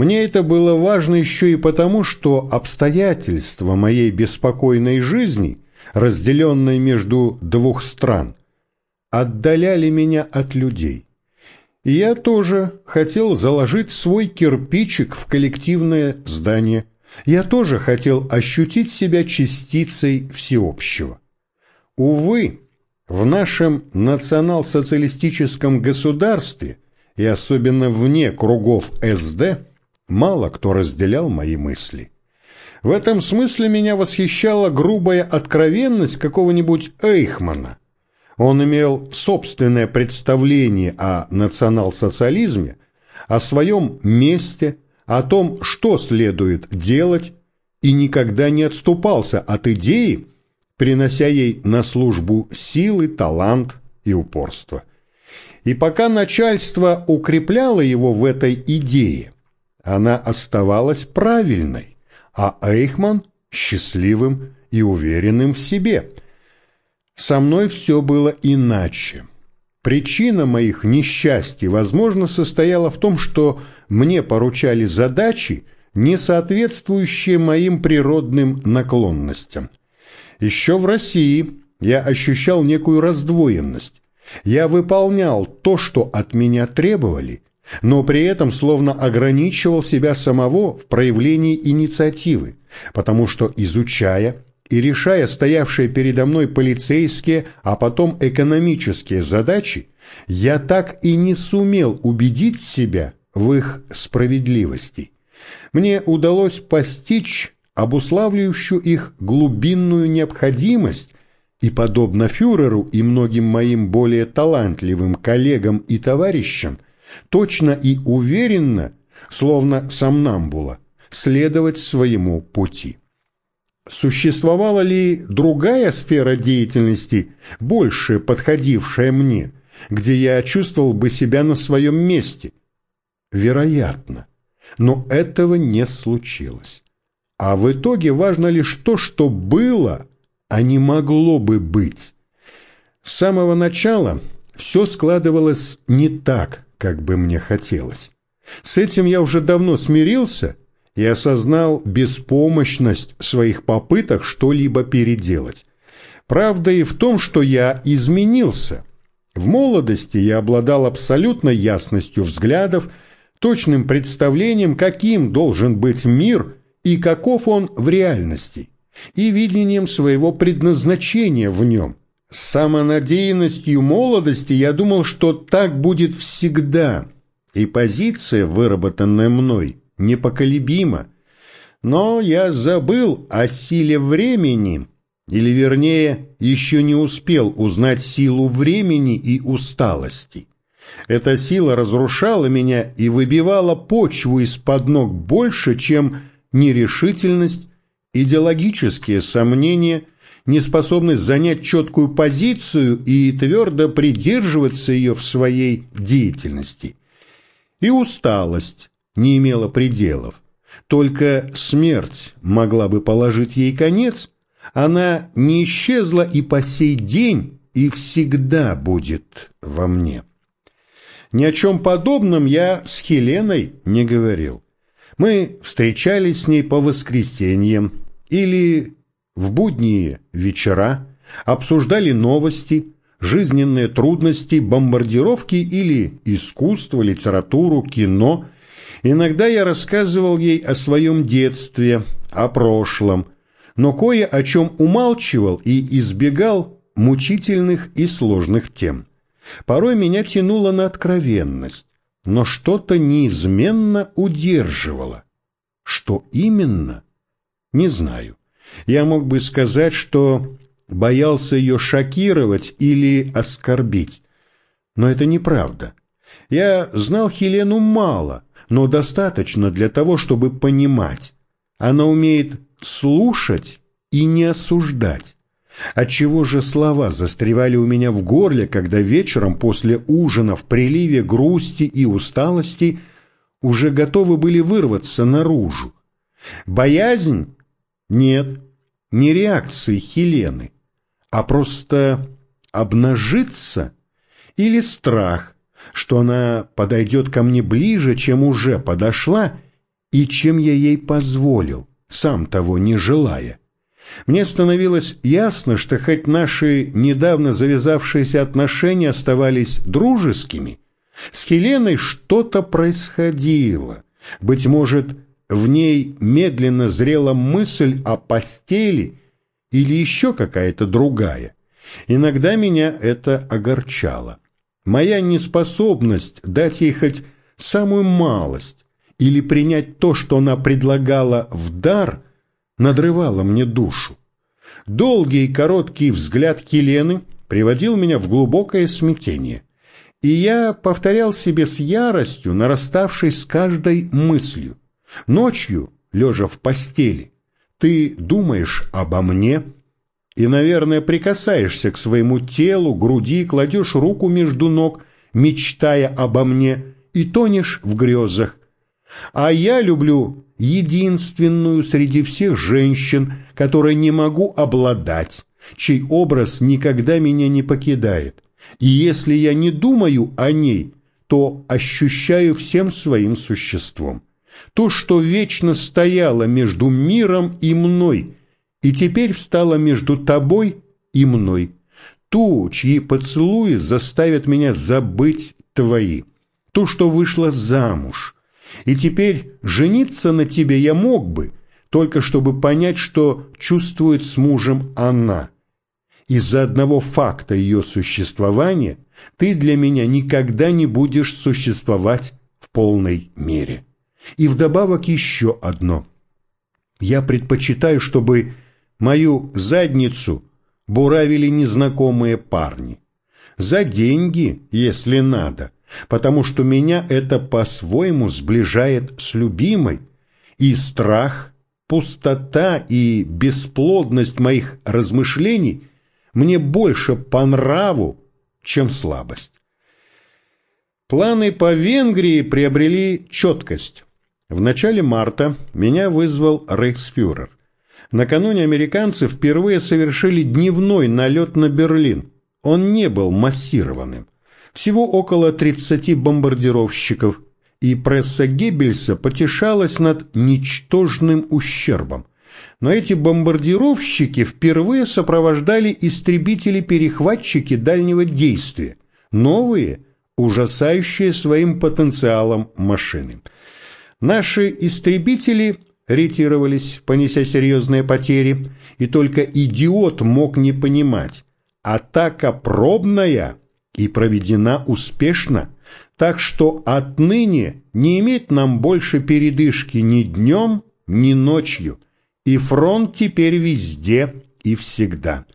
Мне это было важно еще и потому, что обстоятельства моей беспокойной жизни, разделенной между двух стран, отдаляли меня от людей. И я тоже хотел заложить свой кирпичик в коллективное здание. Я тоже хотел ощутить себя частицей всеобщего. Увы, в нашем национал-социалистическом государстве и особенно вне кругов СД мало кто разделял мои мысли. В этом смысле меня восхищала грубая откровенность какого-нибудь Эйхмана. Он имел собственное представление о национал-социализме, о своем месте, о том, что следует делать, и никогда не отступался от идеи, принося ей на службу силы, талант и упорство. И пока начальство укрепляло его в этой идее, она оставалась правильной, а Эйхман – счастливым и уверенным в себе. Со мной все было иначе. Причина моих несчастий, возможно, состояла в том, что мне поручали задачи, не соответствующие моим природным наклонностям. Еще в России я ощущал некую раздвоенность. Я выполнял то, что от меня требовали, но при этом словно ограничивал себя самого в проявлении инициативы, потому что, изучая и решая стоявшие передо мной полицейские, а потом экономические задачи, я так и не сумел убедить себя в их справедливости. Мне удалось постичь обуславливающую их глубинную необходимость, и, подобно фюреру и многим моим более талантливым коллегам и товарищам, точно и уверенно, словно сомнамбула, следовать своему пути. Существовала ли другая сфера деятельности, больше подходившая мне, где я чувствовал бы себя на своем месте? Вероятно, но этого не случилось. А в итоге важно лишь то, что было, а не могло бы быть. С самого начала все складывалось не так, как бы мне хотелось. С этим я уже давно смирился и осознал беспомощность своих попыток что-либо переделать. Правда и в том, что я изменился. В молодости я обладал абсолютной ясностью взглядов, точным представлением, каким должен быть мир и каков он в реальности, и видением своего предназначения в нем. Самонадеянностью молодости я думал, что так будет всегда, и позиция, выработанная мной, непоколебима. Но я забыл о силе времени, или вернее, еще не успел узнать силу времени и усталости. Эта сила разрушала меня и выбивала почву из-под ног больше, чем нерешительность, идеологические сомнения, неспособность занять четкую позицию и твердо придерживаться ее в своей деятельности. И усталость не имела пределов. Только смерть могла бы положить ей конец, она не исчезла и по сей день, и всегда будет во мне. Ни о чем подобном я с Хеленой не говорил. Мы встречались с ней по воскресеньям или в будние вечера, обсуждали новости, жизненные трудности, бомбардировки или искусство, литературу, кино. Иногда я рассказывал ей о своем детстве, о прошлом, но кое о чем умалчивал и избегал мучительных и сложных тем. Порой меня тянуло на откровенность, но что-то неизменно удерживало. Что именно? Не знаю. Я мог бы сказать, что боялся ее шокировать или оскорбить. Но это неправда. Я знал Хелену мало, но достаточно для того, чтобы понимать. Она умеет слушать и не осуждать. Отчего же слова застревали у меня в горле, когда вечером после ужина в приливе грусти и усталости уже готовы были вырваться наружу? Боязнь? Нет, не реакции Хелены, а просто обнажиться или страх, что она подойдет ко мне ближе, чем уже подошла, и чем я ей позволил, сам того не желая. Мне становилось ясно, что хоть наши недавно завязавшиеся отношения оставались дружескими, с Хеленой что-то происходило. Быть может, в ней медленно зрела мысль о постели или еще какая-то другая. Иногда меня это огорчало. Моя неспособность дать ей хоть самую малость или принять то, что она предлагала в дар, надрывала мне душу. Долгий и короткий взгляд Келены приводил меня в глубокое смятение. И я повторял себе с яростью, нараставшей с каждой мыслью. Ночью, лежа в постели, ты думаешь обо мне и, наверное, прикасаешься к своему телу, груди, кладешь руку между ног, мечтая обо мне, и тонешь в грезах. А я люблю единственную среди всех женщин, которой не могу обладать, чей образ никогда меня не покидает. И если я не думаю о ней, то ощущаю всем своим существом. То, что вечно стояло между миром и мной, и теперь встало между тобой и мной. Ту, чьи поцелуи заставят меня забыть твои. То, что вышла замуж. И теперь жениться на тебе я мог бы, только чтобы понять, что чувствует с мужем она. Из-за одного факта ее существования ты для меня никогда не будешь существовать в полной мере. И вдобавок еще одно. Я предпочитаю, чтобы мою задницу буравили незнакомые парни. За деньги, если надо, потому что меня это по-своему сближает с любимой, и страх, пустота и бесплодность моих размышлений мне больше по нраву, чем слабость. Планы по Венгрии приобрели четкость. В начале марта меня вызвал рейхсфюрер. Накануне американцы впервые совершили дневной налет на Берлин. Он не был массированным. Всего около 30 бомбардировщиков, и пресса Геббельса потешалась над ничтожным ущербом. Но эти бомбардировщики впервые сопровождали истребители-перехватчики дальнего действия, новые, ужасающие своим потенциалом машины. Наши истребители ретировались, понеся серьезные потери, и только идиот мог не понимать. Атака пробная и проведена успешно, так что отныне не иметь нам больше передышки ни днем, ни ночью, и фронт теперь везде и всегда.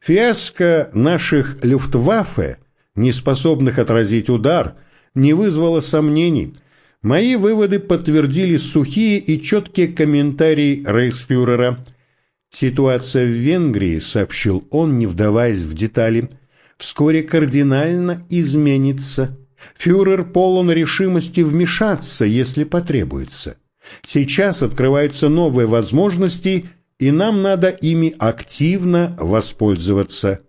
Фиаско наших люфтваффе, не способных отразить удар, не вызвало сомнений – Мои выводы подтвердили сухие и четкие комментарии рейхсфюрера. Ситуация в Венгрии, сообщил он, не вдаваясь в детали, вскоре кардинально изменится. Фюрер полон решимости вмешаться, если потребуется. Сейчас открываются новые возможности, и нам надо ими активно воспользоваться.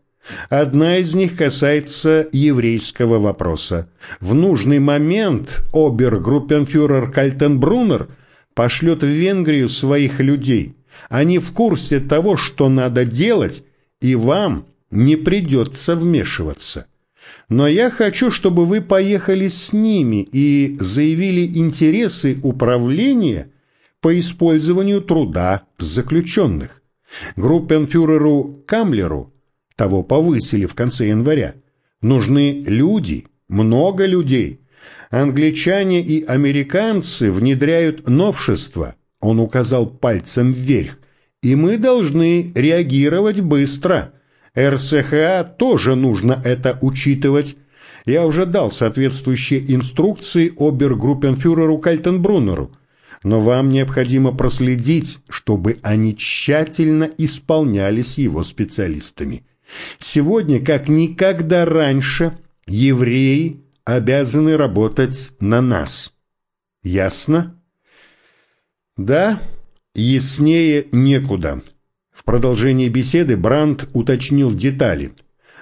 Одна из них касается еврейского вопроса. В нужный момент обергруппенфюрер Кальтенбруннер пошлет в Венгрию своих людей. Они в курсе того, что надо делать, и вам не придется вмешиваться. Но я хочу, чтобы вы поехали с ними и заявили интересы управления по использованию труда заключенных. Группенфюреру Камлеру – того повысили в конце января. Нужны люди, много людей. Англичане и американцы внедряют новшества, он указал пальцем вверх, и мы должны реагировать быстро. РСХА тоже нужно это учитывать. Я уже дал соответствующие инструкции обергруппенфюреру Кальтенбруннеру, но вам необходимо проследить, чтобы они тщательно исполнялись его специалистами. Сегодня, как никогда раньше, евреи обязаны работать на нас. Ясно? Да, яснее некуда. В продолжении беседы Бранд уточнил детали.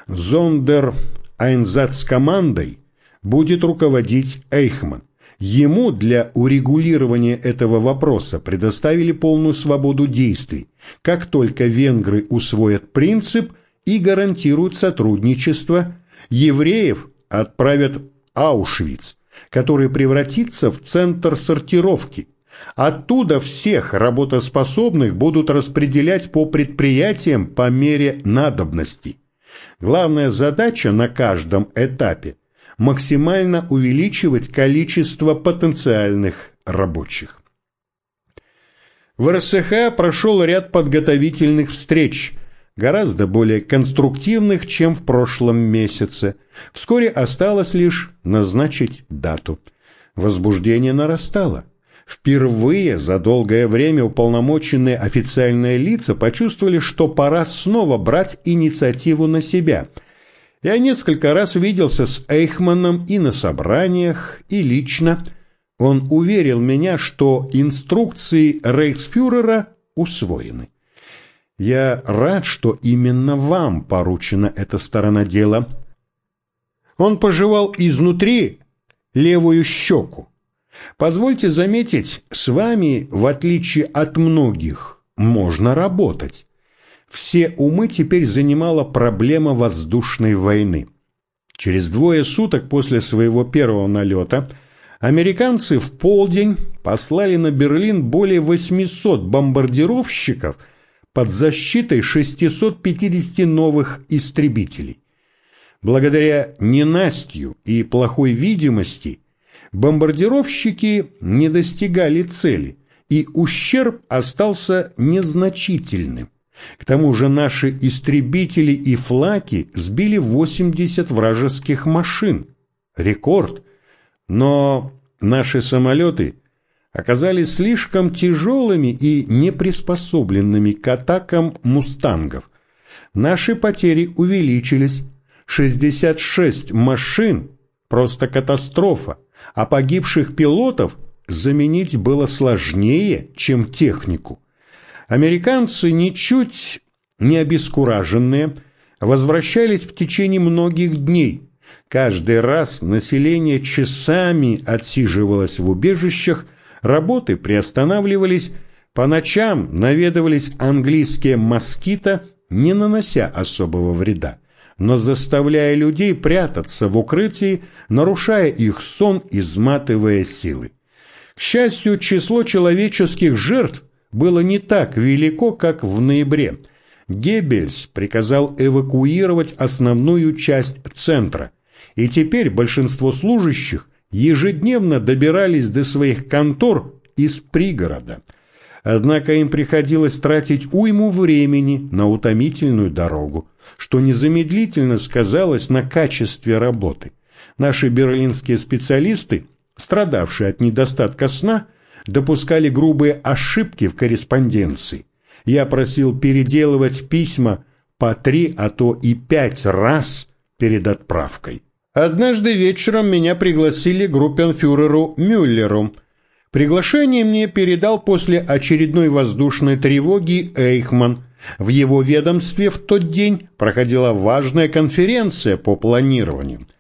Зондер Айнзац командой будет руководить Эйхман. Ему для урегулирования этого вопроса предоставили полную свободу действий, как только венгры усвоят принцип и гарантируют сотрудничество, евреев отправят Аушвиц, который превратится в центр сортировки. Оттуда всех работоспособных будут распределять по предприятиям по мере надобности. Главная задача на каждом этапе – максимально увеличивать количество потенциальных рабочих. В РСХ прошел ряд подготовительных встреч, гораздо более конструктивных, чем в прошлом месяце. Вскоре осталось лишь назначить дату. Возбуждение нарастало. Впервые за долгое время уполномоченные официальные лица почувствовали, что пора снова брать инициативу на себя – я несколько раз виделся с Эйхманом и на собраниях, и лично. Он уверил меня, что инструкции рейхсфюрера усвоены. Я рад, что именно вам поручена эта сторона дела. Он пожевал изнутри левую щеку. Позвольте заметить, с вами, в отличие от многих, можно работать все умы теперь занимала проблема воздушной войны. Через двое суток после своего первого налета американцы в полдень послали на Берлин более 800 бомбардировщиков под защитой 650 новых истребителей. Благодаря ненастью и плохой видимости бомбардировщики не достигали цели, и ущерб остался незначительным. К тому же наши истребители и флаки сбили 80 вражеских машин. Рекорд. Но наши самолеты оказались слишком тяжелыми и неприспособленными к атакам «Мустангов». Наши потери увеличились. 66 машин – просто катастрофа, а погибших пилотов заменить было сложнее, чем технику. Американцы, ничуть не обескураженные, возвращались в течение многих дней. Каждый раз население часами отсиживалось в убежищах, работы приостанавливались, по ночам наведывались английские москито, не нанося особого вреда, но заставляя людей прятаться в укрытии, нарушая их сон, изматывая силы. К счастью, число человеческих жертв было не так велико, как в ноябре. Геббельс приказал эвакуировать основную часть центра, и теперь большинство служащих ежедневно добирались до своих контор из пригорода. Однако им приходилось тратить уйму времени на утомительную дорогу, что незамедлительно сказалось на качестве работы. Наши берлинские специалисты, страдавшие от недостатка сна, допускали грубые ошибки в корреспонденции. Я просил переделывать письма по три, а то и пять раз перед отправкой. Однажды вечером меня пригласили группенфюреру Мюллеру. Приглашение мне передал после очередной воздушной тревоги Эйхман. В его ведомстве в тот день проходила важная конференция по планированию –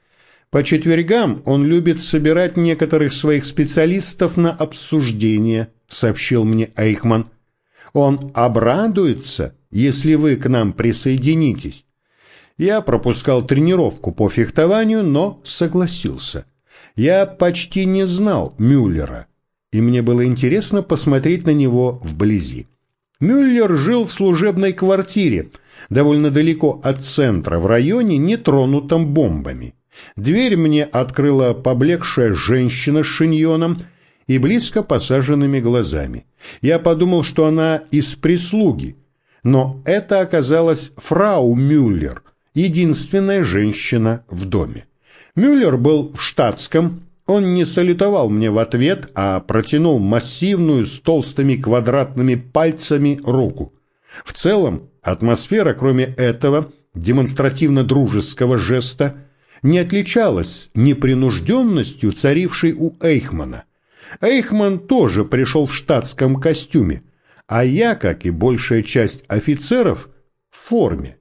по четвергам он любит собирать некоторых своих специалистов на обсуждение, сообщил мне Эйхман. Он обрадуется, если вы к нам присоединитесь. Я пропускал тренировку по фехтованию, но согласился. Я почти не знал Мюллера, и мне было интересно посмотреть на него вблизи. Мюллер жил в служебной квартире, довольно далеко от центра, в районе, не тронутом бомбами. Дверь мне открыла поблекшая женщина с шиньоном и близко посаженными глазами. Я подумал, что она из прислуги, но это оказалась фрау Мюллер, единственная женщина в доме. Мюллер был в штатском, он не салютовал мне в ответ, а протянул массивную с толстыми квадратными пальцами руку. В целом, атмосфера, кроме этого демонстративно-дружеского жеста, не отличалась непринужденностью, царившей у Эйхмана. Эйхман тоже пришел в штатском костюме, а я, как и большая часть офицеров, в форме.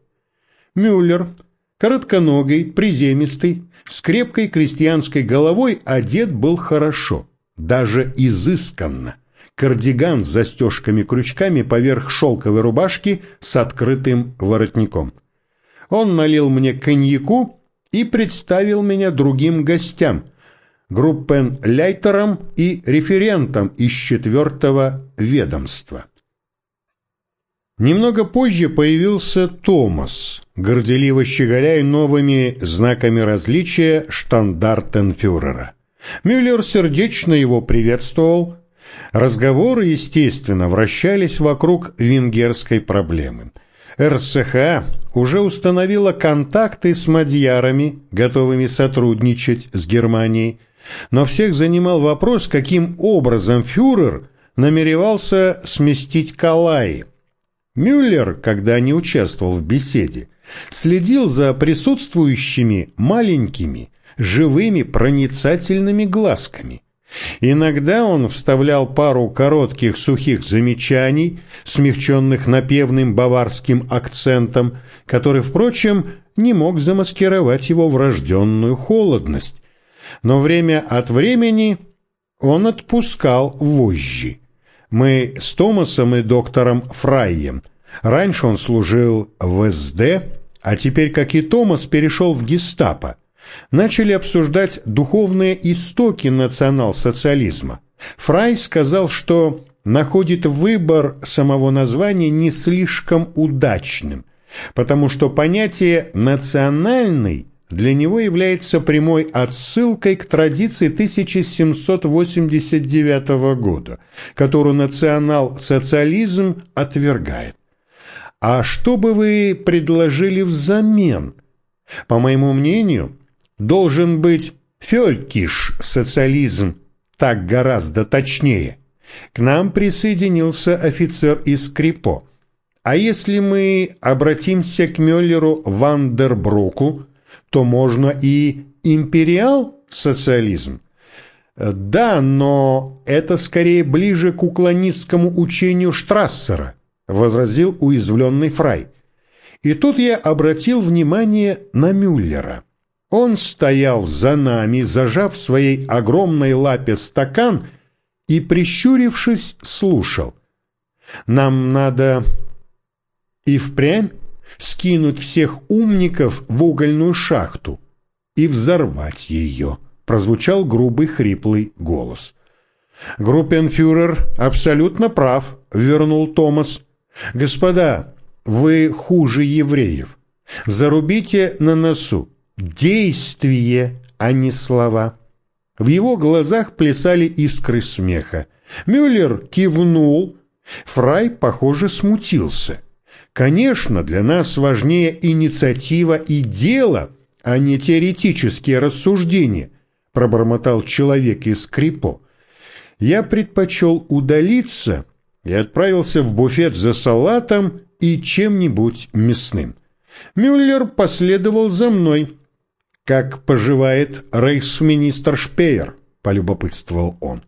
Мюллер, Коротконогий, приземистый, с крепкой крестьянской головой одет был хорошо, даже изысканно. Кардиган с застежками-крючками поверх шелковой рубашки с открытым воротником. Он налил мне коньяку и представил меня другим гостям, группенляйтерам и референтам из четвертого ведомства. Немного позже появился Томас, горделиво щеголяя новыми знаками различия штандартенфюрера. Мюллер сердечно его приветствовал. Разговоры, естественно, вращались вокруг венгерской проблемы. РСХ уже установила контакты с мадьярами, готовыми сотрудничать с Германией, но всех занимал вопрос, каким образом фюрер намеревался сместить Калаи. Мюллер, когда не участвовал в беседе, следил за присутствующими маленькими, живыми проницательными глазками. Иногда он вставлял пару коротких сухих замечаний, смягченных напевным баварским акцентом, который, впрочем, не мог замаскировать его врожденную холодность. Но время от времени он отпускал вожжи. Мы с Томасом и доктором Фрайем. Раньше он служил в СД, а теперь, как и Томас, перешел в гестапо начали обсуждать духовные истоки национал-социализма. Фрай сказал, что находит выбор самого названия не слишком удачным, потому что понятие «национальный» для него является прямой отсылкой к традиции 1789 года, которую национал-социализм отвергает. А что бы вы предложили взамен? По моему мнению, должен быть фелькиш социализм, так гораздо точнее. К нам присоединился офицер из Крипо. А если мы обратимся к Мюллеру Вандербруку, то можно и империал-социализм. Да, но это скорее ближе к уклонистскому учению Штрассера, возразил уязвленный Фрай. И тут я обратил внимание на Мюллера. Он стоял за нами, зажав в своей огромной лапе стакан и, прищурившись, слушал. «Нам надо и впрямь скинуть всех умников в угольную шахту и взорвать ее», — прозвучал грубый хриплый голос. «Группенфюрер абсолютно прав», — вернул Томас. «Господа, вы хуже евреев. Зарубите на носу действие, а не слова. В его глазах плясали искры смеха. Мюллер кивнул. Фрай, похоже, смутился. Конечно, для нас важнее инициатива и дело, а не теоретические рассуждения, пробормотал человек из Крипо. Я предпочел удалиться и отправился в буфет за салатом и чем-нибудь мясным. Мюллер последовал за мной. «Как поживает рейхсминистр Шпеер?» — полюбопытствовал он.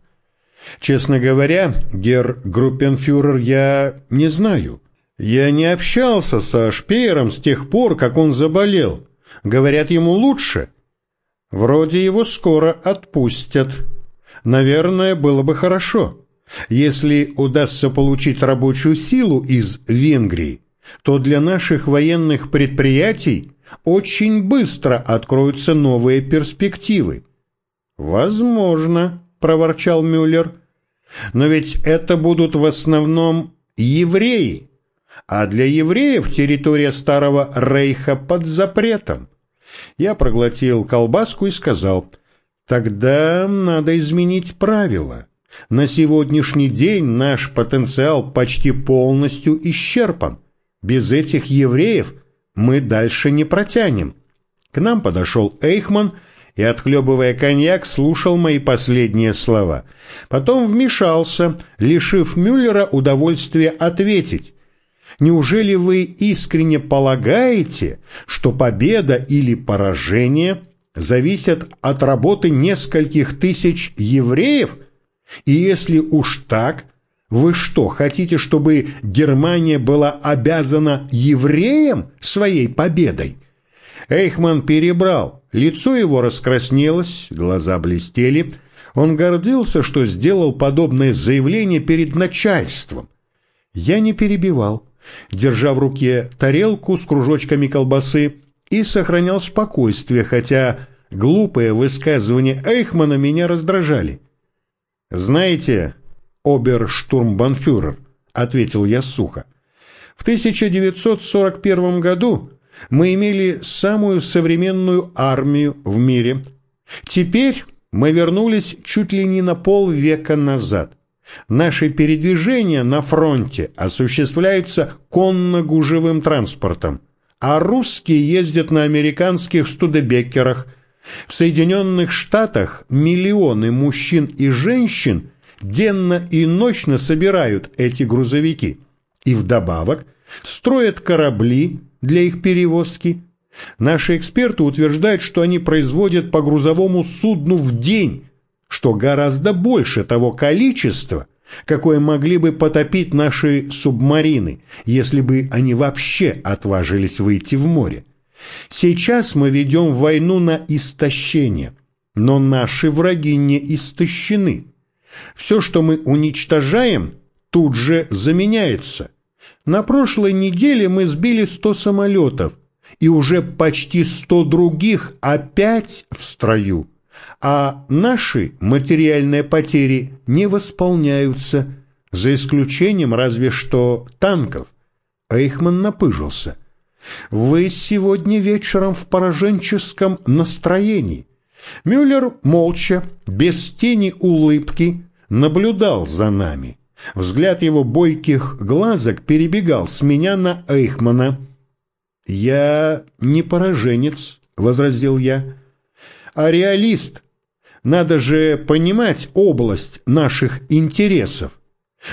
«Честно говоря, гер Группенфюрер, я не знаю. Я не общался со Шпеером с тех пор, как он заболел. Говорят, ему лучше. Вроде его скоро отпустят. Наверное, было бы хорошо. Если удастся получить рабочую силу из Венгрии, то для наших военных предприятий очень быстро откроются новые перспективы. «Возможно», — проворчал Мюллер, — «но ведь это будут в основном евреи, а для евреев территория Старого Рейха под запретом». Я проглотил колбаску и сказал, «Тогда надо изменить правила. На сегодняшний день наш потенциал почти полностью исчерпан. Без этих евреев – мы дальше не протянем. К нам подошел Эйхман и, отхлебывая коньяк, слушал мои последние слова. Потом вмешался, лишив Мюллера удовольствия ответить. Неужели вы искренне полагаете, что победа или поражение зависят от работы нескольких тысяч евреев? И если уж так, вы что, хотите, чтобы Германия была обязана евреям своей победой? Эйхман перебрал, лицо его раскраснелось, глаза блестели. Он гордился, что сделал подобное заявление перед начальством. Я не перебивал, держа в руке тарелку с кружочками колбасы, и сохранял спокойствие, хотя глупые высказывания Эйхмана меня раздражали. «Знаете, оберштурмбанфюрер», — ответил я сухо, — «в 1941 году мы имели самую современную армию в мире. Теперь мы вернулись чуть ли не на полвека назад. Наши передвижения на фронте осуществляются конно-гужевым транспортом, а русские ездят на американских студебеккерах. В Соединенных Штатах миллионы мужчин и женщин денно и ночно собирают эти грузовики и вдобавок строят корабли для их перевозки. Наши эксперты утверждают, что они производят по грузовому судну в день, что гораздо больше того количества, какое могли бы потопить наши субмарины, если бы они вообще отважились выйти в море. Сейчас мы ведем войну на истощение, но наши враги не истощены. Все, что мы уничтожаем, тут же заменяется. На прошлой неделе мы сбили 100 самолетов, и уже почти 100 других опять в строю а наши материальные потери не восполняются, за исключением разве что танков. Эйхман напыжился. «Вы сегодня вечером в пораженческом настроении». Мюллер молча, без тени улыбки, наблюдал за нами. Взгляд его бойких глазок перебегал с меня на Эйхмана. «Я не пораженец», — возразил я, — «а реалист, надо же понимать область наших интересов.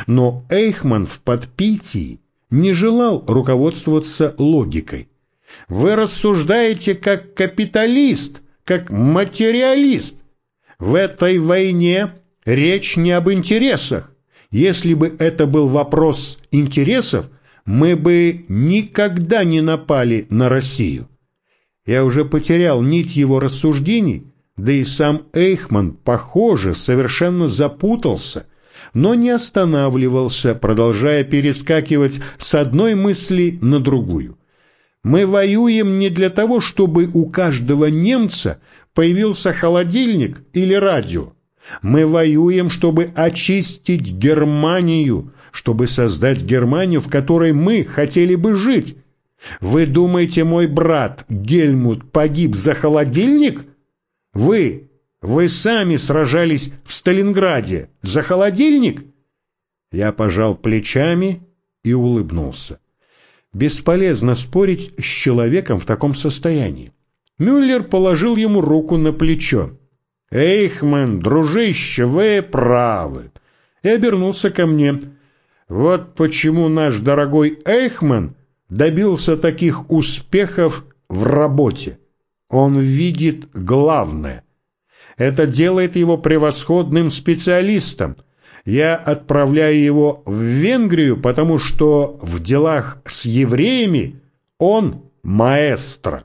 Но Эйхман в подпитии не желал руководствоваться логикой. Вы рассуждаете как капиталист, как материалист. В этой войне речь не об интересах. Если бы это был вопрос интересов, мы бы никогда не напали на Россию. Я уже потерял нить его рассуждений, да и сам Эйхман, похоже, совершенно запутался, но не останавливался, продолжая перескакивать с одной мысли на другую. Мы воюем не для того, чтобы у каждого немца появился холодильник или радио. Мы воюем, чтобы очистить Германию, чтобы создать Германию, в которой мы хотели бы жить. Вы думаете, мой брат Гельмут погиб за холодильник? Вы, вы сами сражались в Сталинграде за холодильник? Я пожал плечами и улыбнулся. Бесполезно спорить с человеком в таком состоянии. Мюллер положил ему руку на плечо. «Эйхман, дружище, вы правы!» И обернулся ко мне. «Вот почему наш дорогой Эйхман добился таких успехов в работе. Он видит главное. Это делает его превосходным специалистом. Я отправляю его в Венгрию, потому что в делах с евреями он маэстро.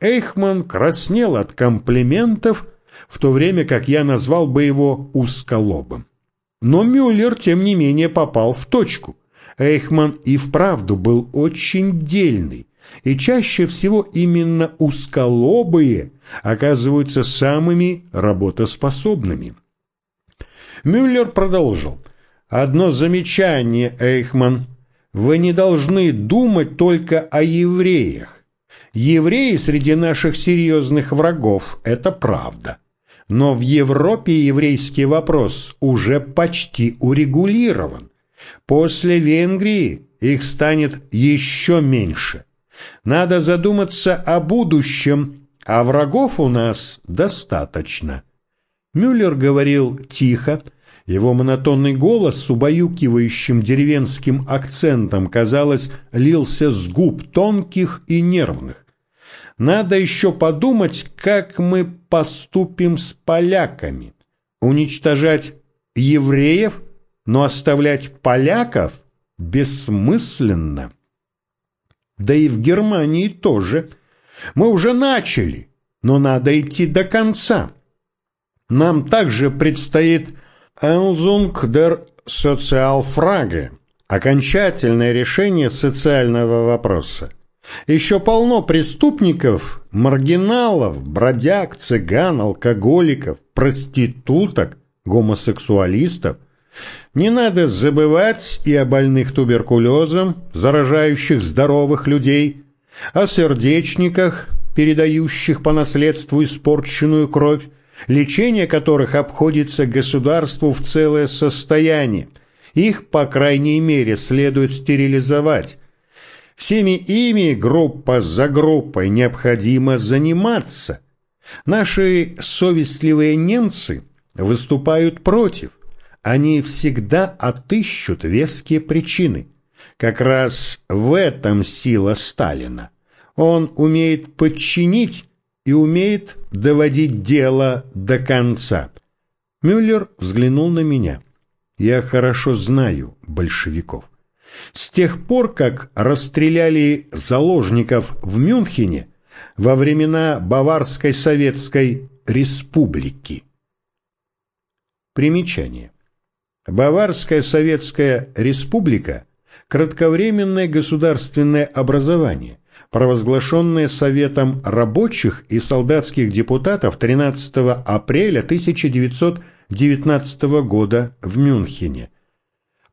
Эйхман краснел от комплиментов, в то время как я назвал бы его узколобым. Но Мюллер, тем не менее, попал в точку. Эйхман и вправду был очень дельный и чаще всего именно узколобые оказываются самыми работоспособными. Мюллер продолжил. «Одно замечание, Эйхман. Вы не должны думать только о евреях. Евреи среди наших серьезных врагов – это правда. Но в Европе еврейский вопрос уже почти урегулирован. После Венгрии их станет еще меньше. Надо задуматься о будущем, а врагов у нас достаточно. Мюллер говорил тихо, его монотонный голос с убаюкивающим деревенским акцентом, казалось, лился с губ тонких и нервных. Надо еще подумать, как мы поступим с поляками. Уничтожать евреев, но оставлять поляков бессмысленно. Да и в Германии тоже. Мы уже начали, но надо идти до конца. Нам также предстоит «Энзунг дер Социалфраге» – окончательное решение социального вопроса. Еще полно преступников, маргиналов, бродяг, цыган, алкоголиков, проституток, гомосексуалистов. Не надо забывать и о больных туберкулезом, заражающих здоровых людей, о сердечниках, передающих по наследству испорченную кровь, лечение которых обходится государству в целое состояние. Их, по крайней мере, следует стерилизовать. Всеми ими, группа за группой, необходимо заниматься. Наши совестливые немцы выступают против. Они всегда отыщут веские причины. Как раз в этом сила Сталина. Он умеет подчинить и умеет доводить дело до конца. Мюллер взглянул на меня. Я хорошо знаю большевиков. С тех пор, как расстреляли заложников в Мюнхене во времена Баварской Советской Республики. Примечание. Баварская Советская Республика – кратковременное государственное образование, провозглашенное Советом рабочих и солдатских депутатов 13 апреля 1919 года в Мюнхене.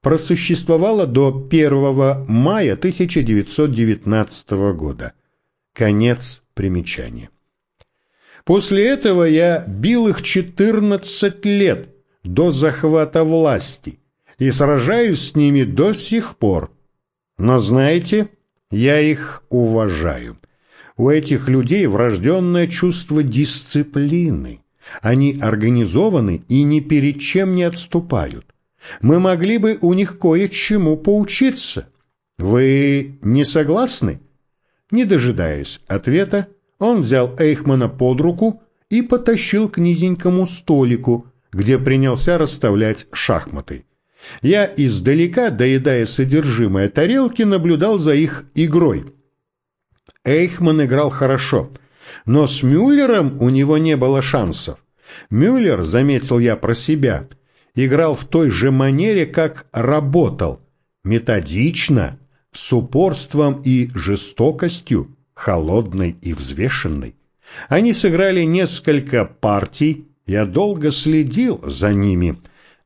Просуществовало до 1 мая 1919 года. Конец примечания. После этого я бил их 14 лет до захвата власти и сражаюсь с ними до сих пор. Но знаете, я их уважаю. У этих людей врожденное чувство дисциплины. Они организованы и ни перед чем не отступают. Мы могли бы у них кое-чему поучиться. Вы не согласны? Не дожидаясь ответа, он взял Эйхмана под руку и потащил к низенькому столику, где принялся расставлять шахматы. Я издалека, доедая содержимое тарелки, наблюдал за их игрой. Эйхман играл хорошо, но с Мюллером у него не было шансов. Мюллер, заметил я про себя, играл в той же манере, как работал, методично, с упорством и жестокостью, холодной и взвешенной. Они сыграли несколько партий, я долго следил за ними.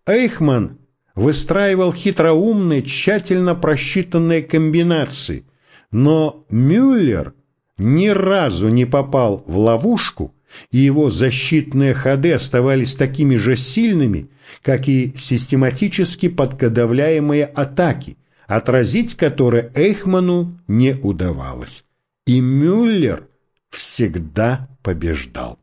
Эйхман выстраивал хитроумные, тщательно просчитанные комбинации, но Мюллер ни разу не попал в ловушку, и его защитные ходы оставались такими же сильными, как и систематически подготовляемые атаки, отразить которые Эйхману не удавалось. И Мюллер всегда побеждал.